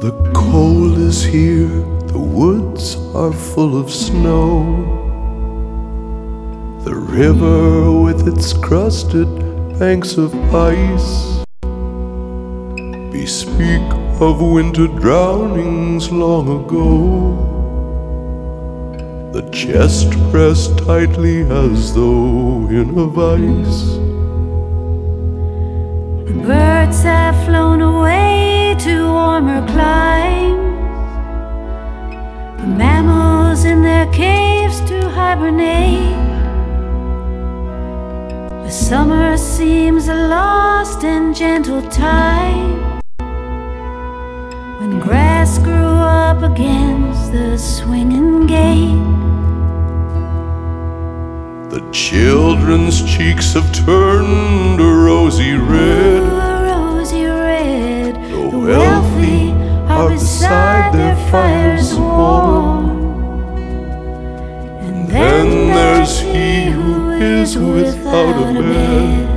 The cold is here, the woods are full of snow. The river with its crusted banks of ice bespeak of winter drownings long ago. The chest pressed tightly as though in a vice. The birds caves to hibernate. The summer seems a lost and gentle time. When grass grew up against the swinging gate. The children's cheeks have turned a rosy red. A rosy red. The wealthy are beside their fires without a bed,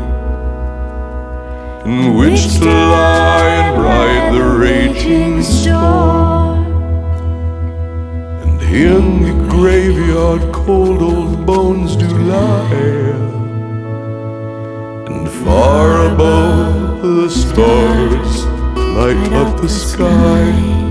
in which to lie and ride the raging storm. And in the graveyard, cold old bones do lie. And far above, the stars light up the sky.